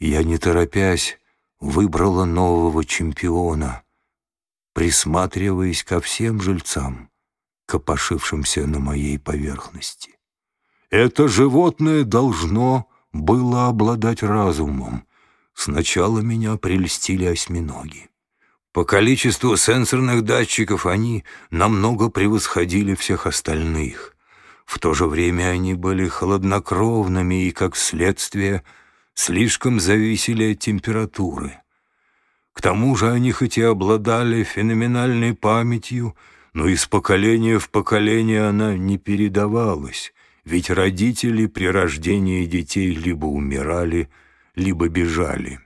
Я, не торопясь, выбрала нового чемпиона, присматриваясь ко всем жильцам, копошившимся на моей поверхности. Это животное должно было обладать разумом. Сначала меня прельстили осьминоги. По количеству сенсорных датчиков они намного превосходили всех остальных. В то же время они были холоднокровными и, как следствие, слишком зависели от температуры. К тому же они хоть и обладали феноменальной памятью, но из поколения в поколение она не передавалась, ведь родители при рождении детей либо умирали, либо бежали.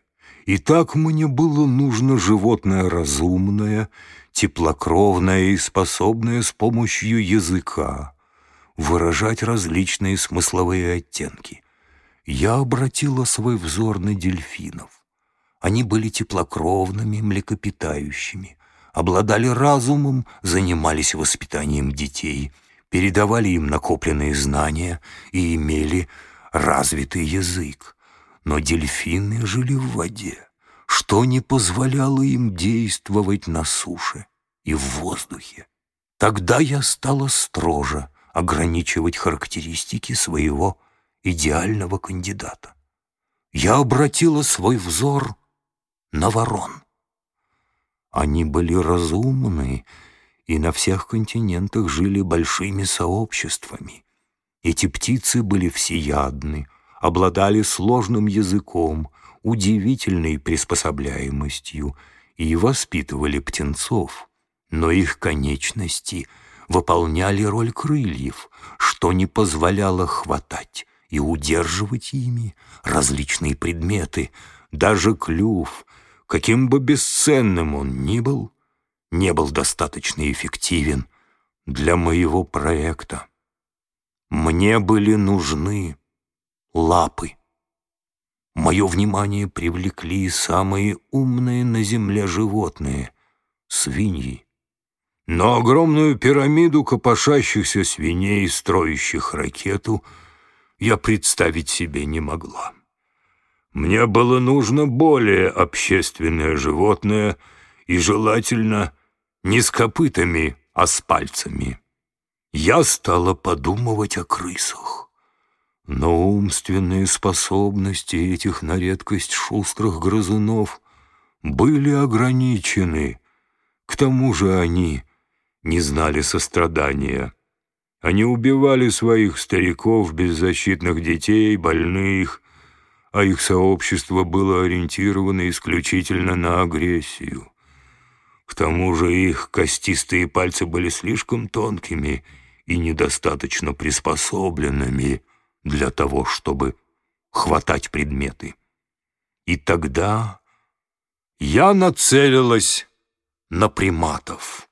И так мне было нужно животное разумное, теплокровное и способное с помощью языка выражать различные смысловые оттенки. Я обратила свой взор на дельфинов. Они были теплокровными, млекопитающими, обладали разумом, занимались воспитанием детей, передавали им накопленные знания и имели развитый язык. Но дельфины жили в воде, что не позволяло им действовать на суше и в воздухе. Тогда я стала строже ограничивать характеристики своего идеального кандидата. Я обратила свой взор на ворон. Они были разумны и на всех континентах жили большими сообществами. Эти птицы были всеядны, обладали сложным языком, удивительной приспособляемостью и воспитывали птенцов, но их конечности выполняли роль крыльев, что не позволяло хватать и удерживать ими различные предметы, даже клюв, каким бы бесценным он ни был, не был достаточно эффективен для моего проекта. Мне были нужны лапы. Мое внимание привлекли самые умные на земле животные — свиньи. Но огромную пирамиду копошащихся свиней, строящих ракету, я представить себе не могла. Мне было нужно более общественное животное и, желательно, не с копытами, а с пальцами. Я стала подумывать о крысах. Но умственные способности этих на редкость шустрых грызунов были ограничены. К тому же они не знали сострадания. Они убивали своих стариков, беззащитных детей, больных, а их сообщество было ориентировано исключительно на агрессию. К тому же их костистые пальцы были слишком тонкими и недостаточно приспособленными — для того, чтобы хватать предметы. И тогда я нацелилась на приматов.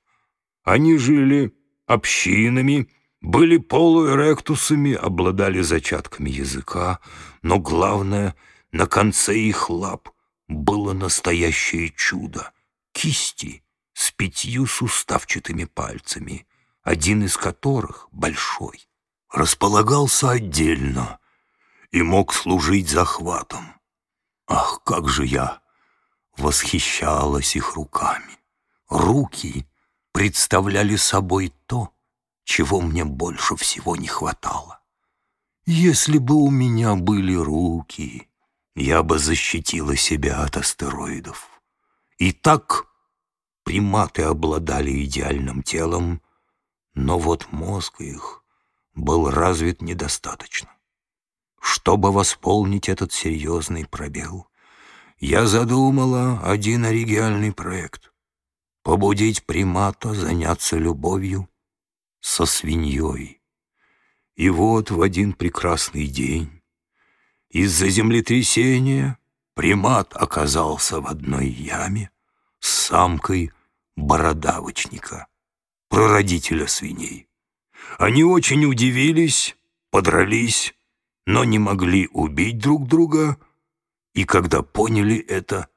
Они жили общинами, были полуэректусами, обладали зачатками языка, но главное, на конце их лап было настоящее чудо — кисти с пятью суставчатыми пальцами, один из которых, большой, располагался отдельно и мог служить захватом. Ах, как же я восхищалась их руками! Руки представляли собой то, чего мне больше всего не хватало. Если бы у меня были руки, я бы защитила себя от астероидов. И так приматы обладали идеальным телом, но вот мозг их был развит недостаточно. Чтобы восполнить этот серьезный пробел, я задумала один оригинальный проект — побудить примата заняться любовью со свиньей. И вот в один прекрасный день из-за землетрясения примат оказался в одной яме с самкой бородавочника, прародителя свиней. Они очень удивились, подрались, но не могли убить друг друга, и когда поняли это,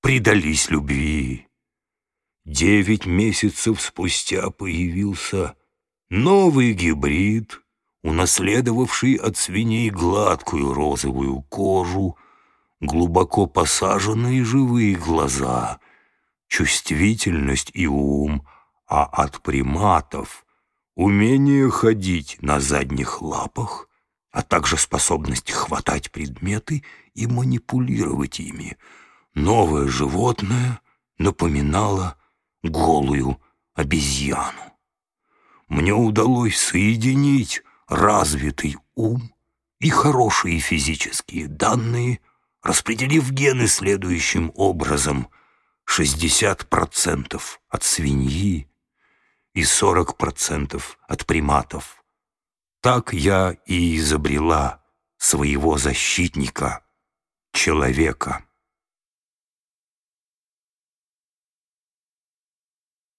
предались любви. Девять месяцев спустя появился новый гибрид, унаследовавший от свиней гладкую розовую кожу, глубоко посаженные живые глаза, чувствительность и ум, а от приматов умение ходить на задних лапах, а также способность хватать предметы и манипулировать ими. Новое животное напоминало голую обезьяну. Мне удалось соединить развитый ум и хорошие физические данные, распределив гены следующим образом – 60% от свиньи и 40% от приматов. Так я и изобрела своего защитника, человека.